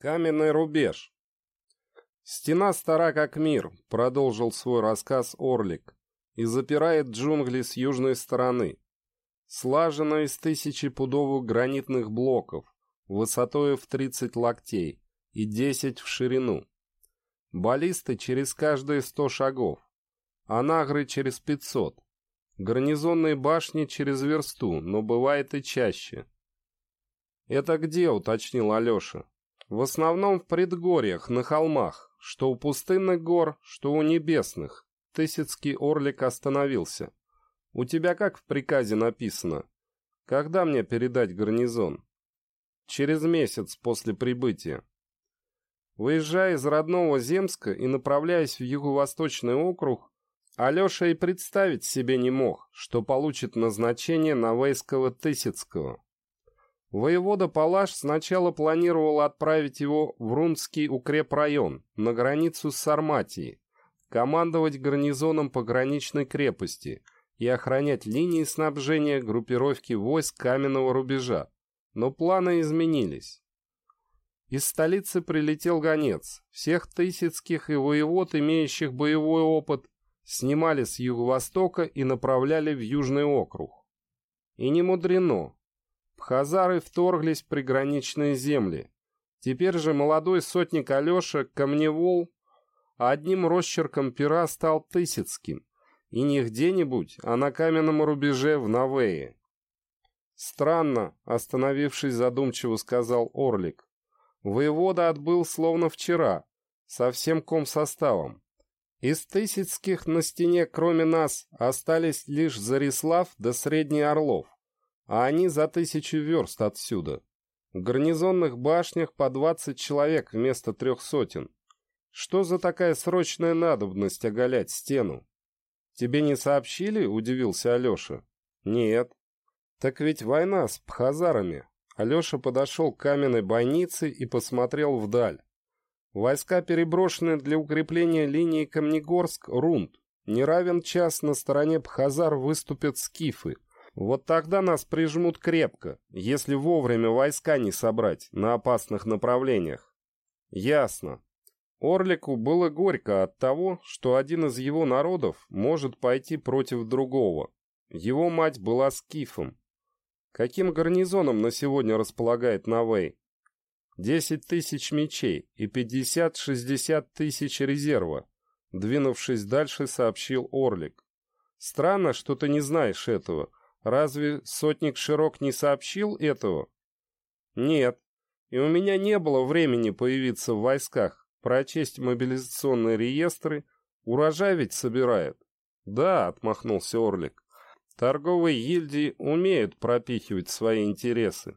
Каменный рубеж. Стена стара как мир, продолжил свой рассказ Орлик, и запирает джунгли с южной стороны. Слажена из тысячи пудовых гранитных блоков, высотой в 30 локтей и 10 в ширину. Баллисты через каждые 100 шагов, анагры через 500, гарнизонные башни через версту, но бывает и чаще. «Это где?» — уточнил Алеша. В основном в предгорьях, на холмах, что у пустынных гор, что у небесных. Тысяцкий орлик остановился. У тебя как в приказе написано? Когда мне передать гарнизон? Через месяц после прибытия. Выезжая из родного Земска и направляясь в юго-восточный округ, Алеша и представить себе не мог, что получит назначение Новейского Тысяцкого. Воевода Палаш сначала планировал отправить его в Рунский укрепрайон, на границу с Сарматией, командовать гарнизоном пограничной крепости и охранять линии снабжения группировки войск каменного рубежа. Но планы изменились. Из столицы прилетел гонец. Всех тысяцких и воевод, имеющих боевой опыт, снимали с юго-востока и направляли в Южный округ. И не мудрено. Пхазары вторглись в приграничные земли. Теперь же молодой сотник Алеша Камневол одним росчерком пера стал Тысяцким. И не где-нибудь, а на каменном рубеже в Навее. «Странно», — остановившись задумчиво, сказал Орлик. «Воевода отбыл словно вчера, со всем комсоставом. Из Тысяцких на стене, кроме нас, остались лишь Зарислав да Средний Орлов а они за тысячу верст отсюда. В гарнизонных башнях по двадцать человек вместо трех сотен. Что за такая срочная надобность оголять стену? Тебе не сообщили? Удивился Алеша. Нет. Так ведь война с пхазарами. Алеша подошел к каменной бойнице и посмотрел вдаль. Войска переброшены для укрепления линии Камнегорск-Рунд. Не равен час на стороне Пхазар выступят скифы. Вот тогда нас прижмут крепко, если вовремя войска не собрать на опасных направлениях. Ясно. Орлику было горько от того, что один из его народов может пойти против другого. Его мать была скифом. Каким гарнизоном на сегодня располагает Навей? Десять тысяч мечей и пятьдесят-шестьдесят тысяч резерва. Двинувшись дальше, сообщил Орлик. Странно, что ты не знаешь этого. Разве сотник Широк не сообщил этого? Нет. И у меня не было времени появиться в войсках, прочесть мобилизационные реестры. Урожай ведь собирают. Да, отмахнулся Орлик. Торговые гильдии умеют пропихивать свои интересы.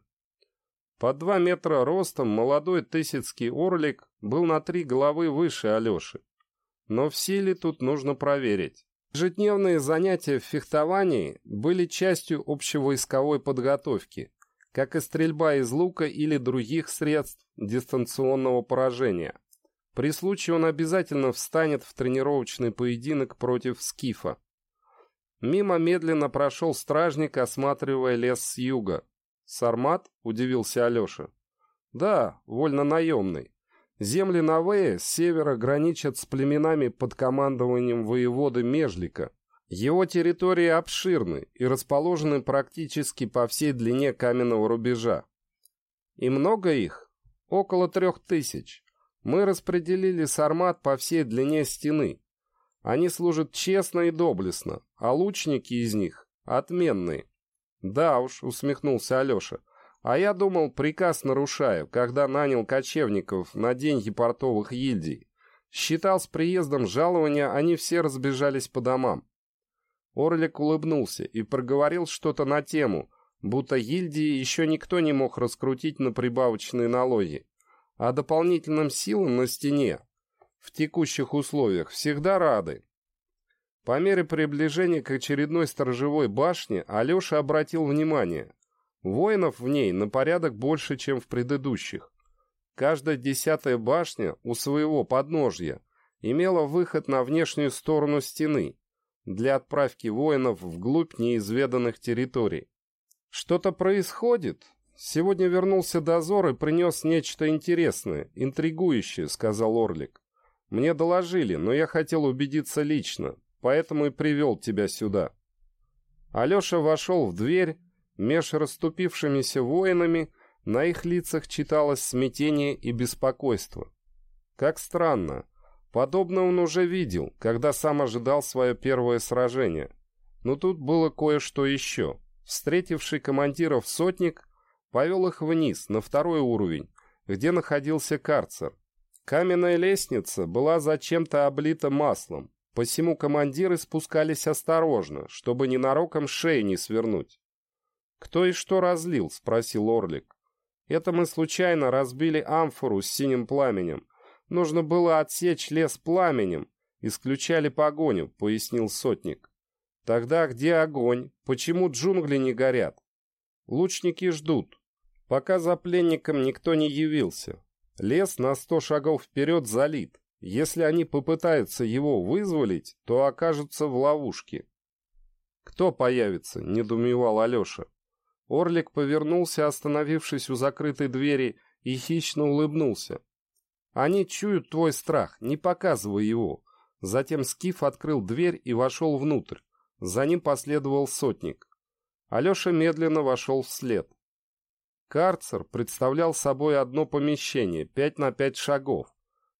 По два метра ростом молодой тысяцкий орлик был на три головы выше Алеши. Но в силе тут нужно проверить. Ежедневные занятия в фехтовании были частью общевойсковой подготовки, как и стрельба из лука или других средств дистанционного поражения. При случае он обязательно встанет в тренировочный поединок против скифа. Мимо медленно прошел стражник, осматривая лес с юга. «Сармат?» — удивился Алеша. «Да, вольно наемный. Земли Навея с севера граничат с племенами под командованием воеводы Межлика. Его территории обширны и расположены практически по всей длине каменного рубежа. И много их? Около трех тысяч. Мы распределили сармат по всей длине стены. Они служат честно и доблестно, а лучники из них отменные. Да уж, усмехнулся Алеша, а я думал, приказ нарушаю, когда нанял кочевников на деньги портовых гильдий. Считал с приездом жалования, они все разбежались по домам. Орлик улыбнулся и проговорил что-то на тему, будто гильдии еще никто не мог раскрутить на прибавочные налоги, а дополнительным силам на стене в текущих условиях всегда рады. По мере приближения к очередной сторожевой башне Алеша обратил внимание, Воинов в ней на порядок больше, чем в предыдущих. Каждая десятая башня у своего подножья имела выход на внешнюю сторону стены для отправки воинов вглубь неизведанных территорий. «Что-то происходит?» — сегодня вернулся дозор и принес нечто интересное, интригующее», — сказал Орлик. «Мне доложили, но я хотел убедиться лично, поэтому и привел тебя сюда». Алеша вошел в дверь, меж расступившимися воинами на их лицах читалось смятение и беспокойство. Как странно, подобное он уже видел, когда сам ожидал свое первое сражение. Но тут было кое-что еще. Встретивший командиров сотник повел их вниз, на второй уровень, где находился карцер. Каменная лестница была зачем-то облита маслом, посему командиры спускались осторожно, чтобы ненароком шеи не свернуть. «Кто и что разлил?» — спросил Орлик. «Это мы случайно разбили амфору с синим пламенем. Нужно было отсечь лес пламенем. Исключали погоню», — пояснил сотник. «Тогда где огонь? Почему джунгли не горят?» «Лучники ждут. Пока за пленником никто не явился. Лес на сто шагов вперед залит. Если они попытаются его вызволить, то окажутся в ловушке. «Кто появится?» — недоумевал Алеша. Орлик повернулся, остановившись у закрытой двери, и хищно улыбнулся. «Они чуют твой страх, не показывай его». Затем Скиф открыл дверь и вошел внутрь. За ним последовал сотник. Алеша медленно вошел вслед. Карцер представлял собой одно помещение, пять на пять шагов,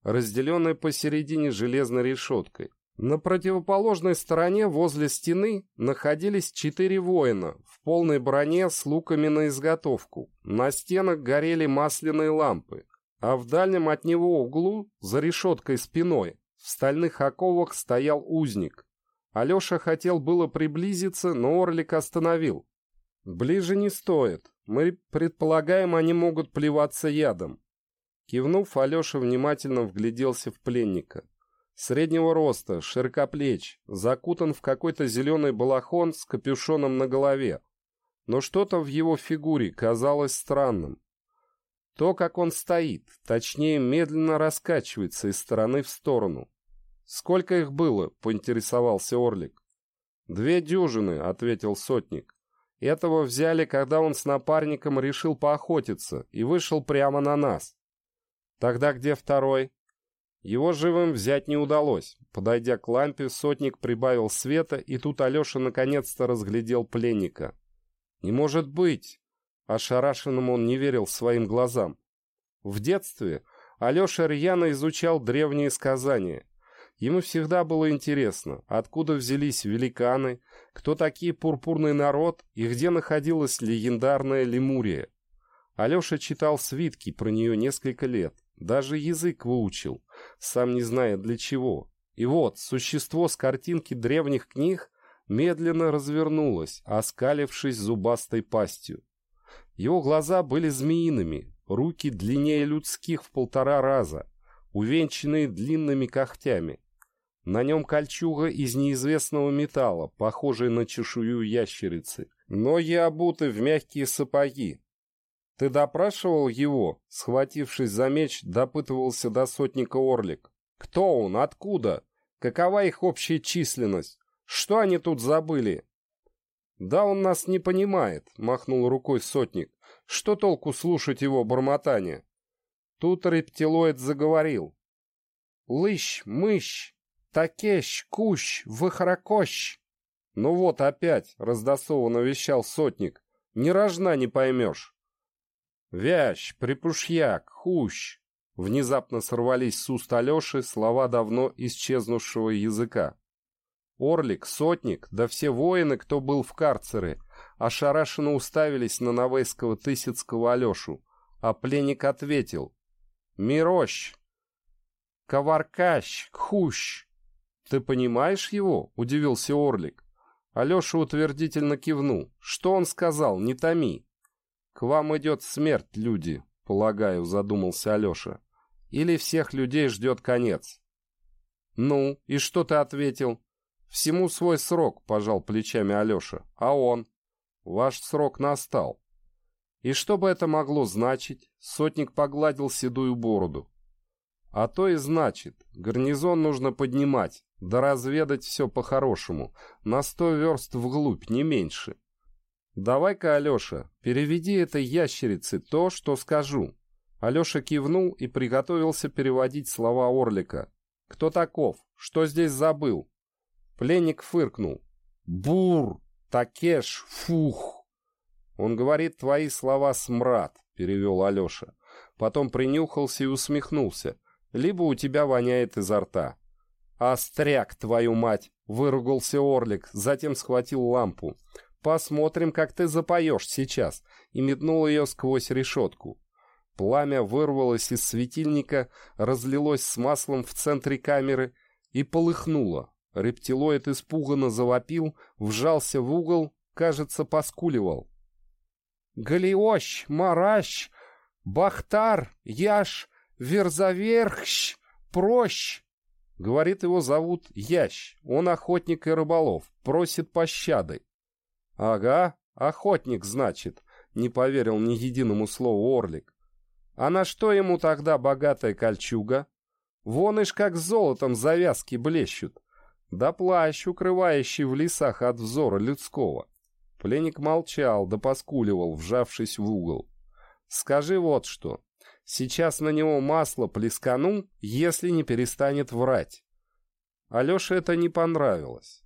разделенное посередине железной решеткой. На противоположной стороне возле стены находились четыре воина в полной броне с луками на изготовку. На стенах горели масляные лампы, а в дальнем от него углу, за решеткой спиной, в стальных оковах стоял узник. Алеша хотел было приблизиться, но Орлик остановил. «Ближе не стоит. Мы предполагаем, они могут плеваться ядом». Кивнув, Алеша внимательно вгляделся в пленника. Среднего роста, широкоплеч, закутан в какой-то зеленый балахон с капюшоном на голове. Но что-то в его фигуре казалось странным. То, как он стоит, точнее, медленно раскачивается из стороны в сторону. «Сколько их было?» — поинтересовался Орлик. «Две дюжины», — ответил сотник. Этого взяли, когда он с напарником решил поохотиться и вышел прямо на нас. Тогда где второй? Его живым взять не удалось. Подойдя к лампе, сотник прибавил света, и тут Алеша наконец-то разглядел пленника. «Не может быть!» Ошарашенным он не верил своим глазам. В детстве Алеша рьяно изучал древние сказания. Ему всегда было интересно, откуда взялись великаны, кто такие пурпурный народ и где находилась легендарная Лемурия. Алеша читал свитки про нее несколько лет, даже язык выучил, сам не зная для чего. И вот, существо с картинки древних книг медленно развернулось, оскалившись зубастой пастью. Его глаза были змеиными, руки длиннее людских в полтора раза, увенчанные длинными когтями. На нем кольчуга из неизвестного металла, похожая на чешую ящерицы. Ноги обуты в мягкие сапоги. «Ты допрашивал его?» Схватившись за меч, допытывался до сотника Орлик. «Кто он? Откуда? Какова их общая численность? Что они тут забыли?» «Да он нас не понимает», — махнул рукой сотник. «Что толку слушать его бормотание?» Тут рептилоид заговорил. «Лыщ, мыщ, Такещ, кущ, выхракощ. Ну вот опять, раздосованно вещал сотник. Ни рожна не поймешь. Вящ, припушьяк, хущ. Внезапно сорвались с уст Алеши слова давно исчезнувшего языка. Орлик, сотник, да все воины, кто был в карцере, ошарашенно уставились на Новейского Тысяцкого Алешу, а пленник ответил. «Мирощ! Коваркащ! Хущ!» «Ты понимаешь его?» — удивился Орлик. Алеша утвердительно кивнул. «Что он сказал? Не томи». «К вам идет смерть, люди», — полагаю, задумался Алеша. «Или всех людей ждет конец». «Ну, и что ты ответил?» «Всему свой срок», — пожал плечами Алеша. «А он?» «Ваш срок настал». «И что бы это могло значить?» Сотник погладил седую бороду. «А то и значит, гарнизон нужно поднимать, да разведать все по-хорошему, на сто верст вглубь, не меньше. Давай-ка, Алеша, переведи этой ящерице то, что скажу. Алеша кивнул и приготовился переводить слова Орлика. Кто таков? Что здесь забыл? Пленник фыркнул. Бур! Такеш! Фух! Он говорит твои слова смрад, перевел Алеша. Потом принюхался и усмехнулся. Либо у тебя воняет изо рта. «Остряк, твою мать!» — выругался Орлик, затем схватил лампу. «Посмотрим, как ты запоешь сейчас», и метнул ее сквозь решетку. Пламя вырвалось из светильника, разлилось с маслом в центре камеры и полыхнуло. Рептилоид испуганно завопил, вжался в угол, кажется, поскуливал. «Галиощ, Маращ, Бахтар, Яш, Верзаверхщ, Прощ!» Говорит, его зовут Ящ, он охотник и рыболов, просит пощады. «Ага, охотник, значит», — не поверил ни единому слову Орлик. «А на что ему тогда богатая кольчуга? Вон ишь как золотом завязки блещут. Да плащ, укрывающий в лесах от взора людского». Пленник молчал, да поскуливал, вжавшись в угол. «Скажи вот что. Сейчас на него масло плескану, если не перестанет врать». Алёше это не понравилось.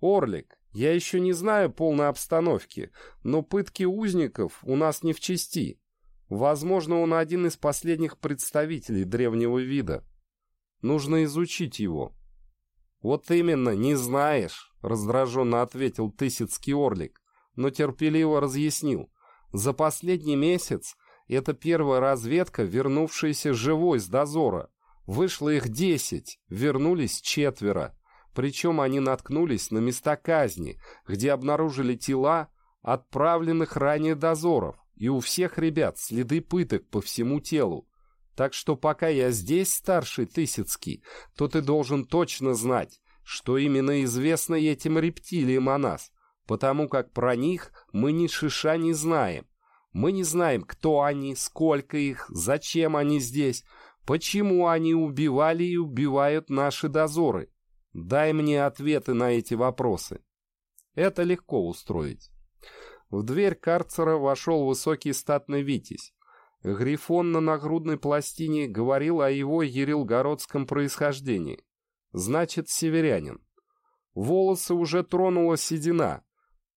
«Орлик, я еще не знаю полной обстановки, но пытки узников у нас не в чести. Возможно, он один из последних представителей древнего вида. Нужно изучить его. Вот именно, не знаешь, раздраженно ответил Тысяцкий Орлик, но терпеливо разъяснил. За последний месяц это первая разведка, вернувшаяся живой с дозора. Вышло их десять, вернулись четверо. Причем они наткнулись на места казни, где обнаружили тела отправленных ранее дозоров, и у всех ребят следы пыток по всему телу. Так что пока я здесь, старший Тысяцкий, то ты должен точно знать, что именно известно этим рептилиям о нас, потому как про них мы ни шиша не знаем. Мы не знаем, кто они, сколько их, зачем они здесь, почему они убивали и убивают наши дозоры. Дай мне ответы на эти вопросы. Это легко устроить. В дверь карцера вошел высокий статный Витязь. Грифон на нагрудной пластине говорил о его ерилгородском происхождении. Значит, северянин. Волосы уже тронула седина.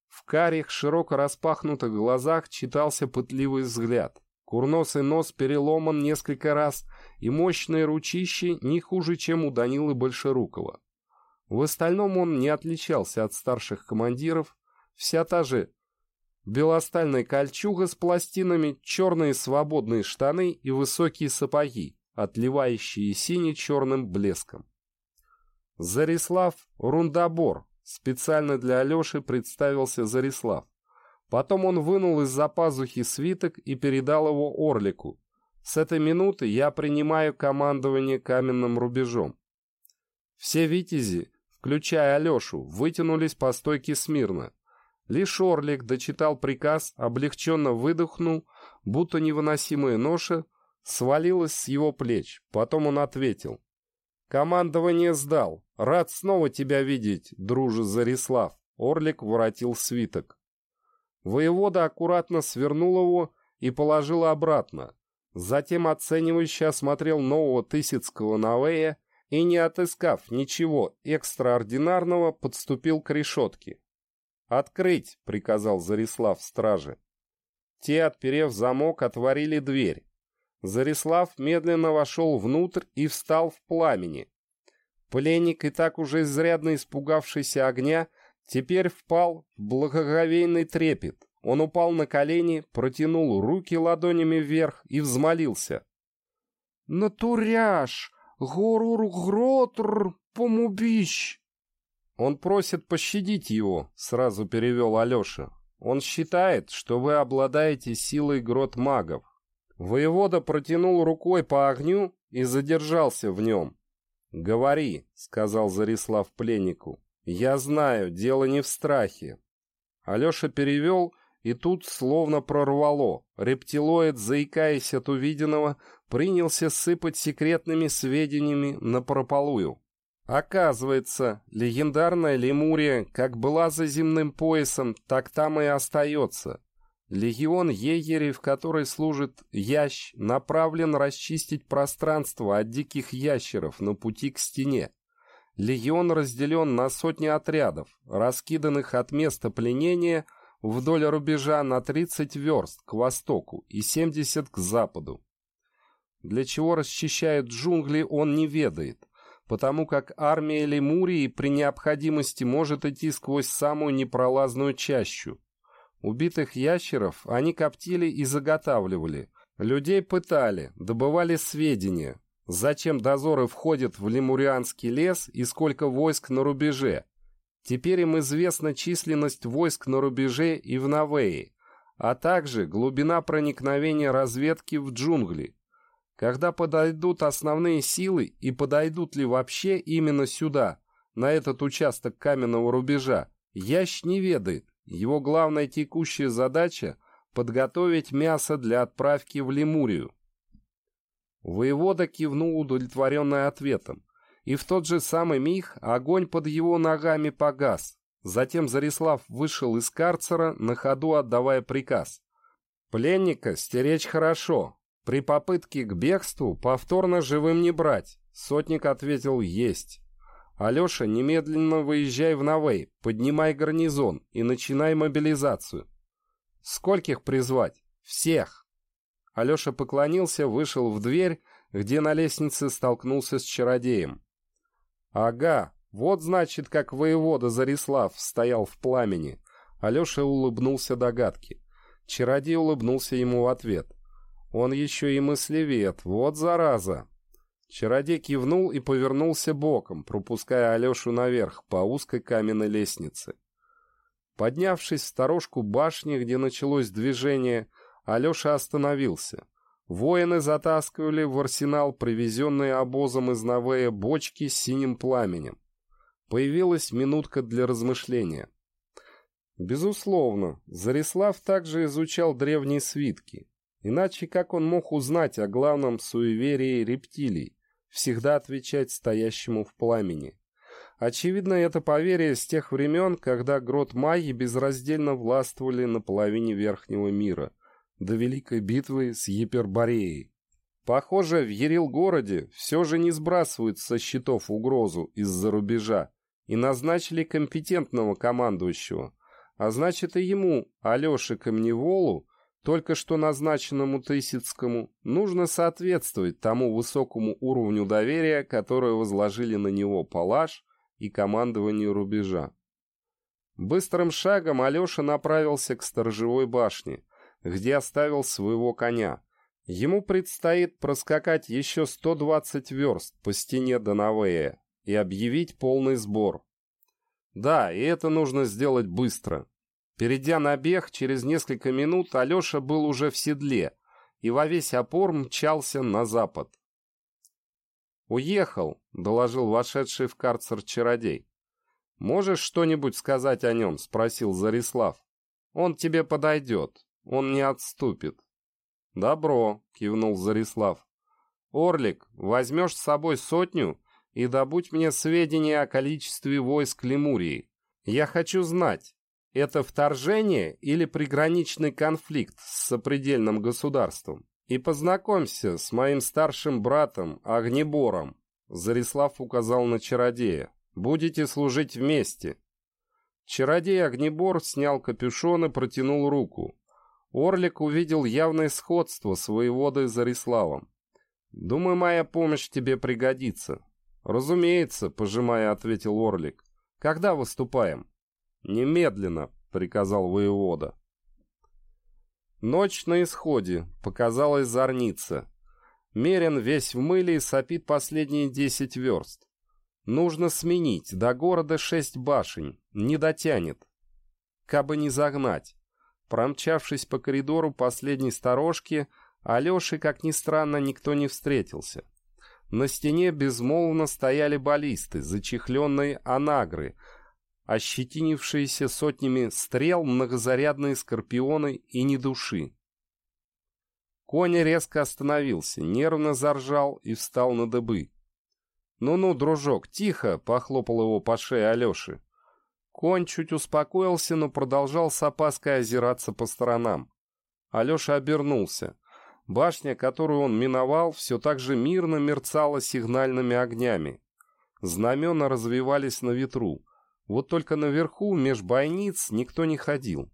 В карих, широко распахнутых глазах читался пытливый взгляд. Курносый нос переломан несколько раз, и мощные ручищи не хуже, чем у Данилы Большерукова. В остальном он не отличался от старших командиров, вся та же белостальная кольчуга с пластинами, черные свободные штаны и высокие сапоги, отливающие сине-черным блеском. Зарислав Рундобор, специально для Алеши представился Зарислав. Потом он вынул из-за пазухи свиток и передал его Орлику. С этой минуты я принимаю командование каменным рубежом. Все витязи включая Алешу, вытянулись по стойке смирно. Лишь Орлик дочитал приказ, облегченно выдохнул, будто невыносимая ноша свалилась с его плеч. Потом он ответил. «Командование сдал. Рад снова тебя видеть, друже Зарислав». Орлик воротил свиток. Воевода аккуратно свернул его и положил обратно. Затем оценивающе осмотрел нового Тысяцкого Навея и, не отыскав ничего экстраординарного, подступил к решетке. «Открыть!» — приказал Зарислав страже. Те, отперев замок, отворили дверь. Зарислав медленно вошел внутрь и встал в пламени. Пленник, и так уже изрядно испугавшийся огня, теперь впал в благоговейный трепет. Он упал на колени, протянул руки ладонями вверх и взмолился. «Натуряж! Горур-гротр, помубищ!» «Он просит пощадить его», — сразу перевел Алеша. «Он считает, что вы обладаете силой грот магов». Воевода протянул рукой по огню и задержался в нем. «Говори», — сказал Зарислав пленнику. «Я знаю, дело не в страхе». Алеша перевел, и тут словно прорвало. Рептилоид, заикаясь от увиденного, принялся сыпать секретными сведениями на прополую. Оказывается, легендарная Лемурия как была за земным поясом, так там и остается. Легион егерей, в который служит Ящ, направлен расчистить пространство от диких ящеров на пути к стене. Легион разделен на сотни отрядов, раскиданных от места пленения вдоль рубежа на 30 верст к востоку и 70 к западу. Для чего расчищают джунгли, он не ведает, потому как армия Лемурии при необходимости может идти сквозь самую непролазную чащу. Убитых ящеров они коптили и заготавливали, людей пытали, добывали сведения, зачем дозоры входят в лемурианский лес и сколько войск на рубеже. Теперь им известна численность войск на рубеже и в Навее, а также глубина проникновения разведки в джунгли, когда подойдут основные силы и подойдут ли вообще именно сюда, на этот участок каменного рубежа, Ящ не ведает. Его главная текущая задача — подготовить мясо для отправки в Лемурию. Воевода кивнул удовлетворенный ответом, и в тот же самый миг огонь под его ногами погас. Затем Зарислав вышел из карцера, на ходу отдавая приказ. «Пленника стеречь хорошо, при попытке к бегству повторно живым не брать, сотник ответил «Есть». Алеша, немедленно выезжай в Навей, поднимай гарнизон и начинай мобилизацию. Скольких призвать? Всех. Алеша поклонился, вышел в дверь, где на лестнице столкнулся с чародеем. Ага, вот значит, как воевода Зарислав стоял в пламени. Алеша улыбнулся догадке. Чародей улыбнулся ему в ответ. Он еще и мыслевед, вот зараза. Чародей кивнул и повернулся боком, пропуская Алешу наверх по узкой каменной лестнице. Поднявшись в сторожку башни, где началось движение, Алеша остановился. Воины затаскивали в арсенал привезенные обозом из Новея бочки с синим пламенем. Появилась минутка для размышления. Безусловно, Зарислав также изучал древние свитки. Иначе как он мог узнать о главном суеверии рептилий, всегда отвечать стоящему в пламени? Очевидно, это поверие с тех времен, когда грот Майи безраздельно властвовали на половине верхнего мира, до Великой битвы с Епербореей. Похоже, в Ерил-городе все же не сбрасывают со счетов угрозу из-за рубежа и назначили компетентного командующего, а значит и ему, Алёше Камневолу, только что назначенному Тысяцкому, нужно соответствовать тому высокому уровню доверия, которое возложили на него Палаш и командование рубежа. Быстрым шагом Алеша направился к сторожевой башне, где оставил своего коня. Ему предстоит проскакать еще 120 верст по стене Донавея и объявить полный сбор. Да, и это нужно сделать быстро. Перейдя на бег, через несколько минут Алеша был уже в седле и во весь опор мчался на запад. «Уехал», — доложил вошедший в карцер чародей. «Можешь что-нибудь сказать о нем?» — спросил Зарислав. «Он тебе подойдет, он не отступит». «Добро», — кивнул Зарислав. «Орлик, возьмешь с собой сотню и добудь мне сведения о количестве войск Лемурии. Я хочу знать, это вторжение или приграничный конфликт с сопредельным государством? И познакомься с моим старшим братом Огнебором. Зарислав указал на чародея. Будете служить вместе. Чародей Огнебор снял капюшон и протянул руку. Орлик увидел явное сходство с воеводой Зариславом. «Думаю, моя помощь тебе пригодится». «Разумеется», — пожимая, ответил Орлик. «Когда выступаем?» «Немедленно!» — приказал воевода. Ночь на исходе, показалась зорница. Мерин весь в мыле и сопит последние десять верст. Нужно сменить, до города шесть башень, не дотянет. Кабы не загнать. Промчавшись по коридору последней сторожки, Алёше, как ни странно, никто не встретился. На стене безмолвно стояли баллисты, зачехленные анагры — ощетинившиеся сотнями стрел многозарядные скорпионы и ни души. Конь резко остановился, нервно заржал и встал на дыбы. «Ну-ну, дружок, тихо!» — похлопал его по шее Алеши. Конь чуть успокоился, но продолжал с опаской озираться по сторонам. Алеша обернулся. Башня, которую он миновал, все так же мирно мерцала сигнальными огнями. Знамена развивались на ветру. Вот только наверху, меж бойниц, никто не ходил.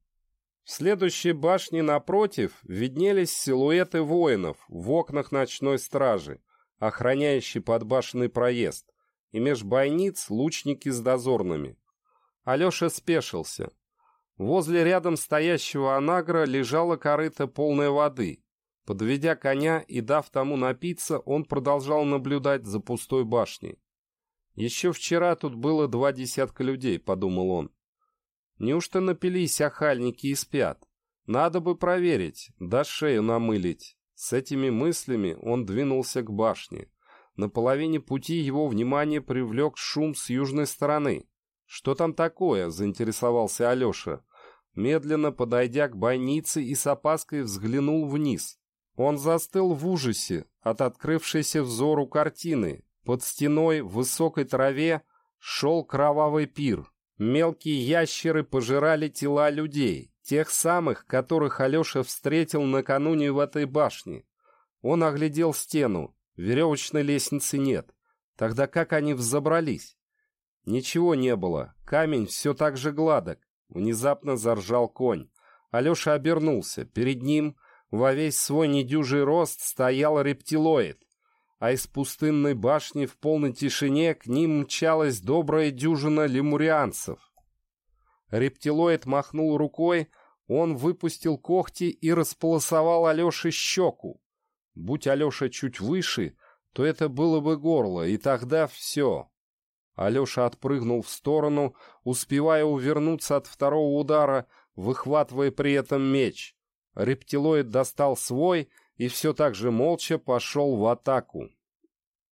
В следующей башне напротив виднелись силуэты воинов в окнах ночной стражи, охраняющей подбашенный проезд, и меж бойниц лучники с дозорными. Алеша спешился. Возле рядом стоящего анагра лежала корыта полная воды. Подведя коня и дав тому напиться, он продолжал наблюдать за пустой башней. «Еще вчера тут было два десятка людей», — подумал он. «Неужто напились охальники и спят? Надо бы проверить, да шею намылить». С этими мыслями он двинулся к башне. На половине пути его внимание привлек шум с южной стороны. «Что там такое?» — заинтересовался Алеша. Медленно подойдя к бойнице и с опаской взглянул вниз. Он застыл в ужасе от открывшейся взору картины. Под стеной в высокой траве шел кровавый пир. Мелкие ящеры пожирали тела людей, тех самых, которых Алеша встретил накануне в этой башне. Он оглядел стену. Веревочной лестницы нет. Тогда как они взобрались? Ничего не было. Камень все так же гладок. Внезапно заржал конь. Алеша обернулся. Перед ним во весь свой недюжий рост стоял рептилоид, а из пустынной башни в полной тишине к ним мчалась добрая дюжина лемурианцев. Рептилоид махнул рукой, он выпустил когти и располосовал Алёше щеку. Будь Алеша чуть выше, то это было бы горло, и тогда все. Алеша отпрыгнул в сторону, успевая увернуться от второго удара, выхватывая при этом меч. Рептилоид достал свой и все так же молча пошел в атаку.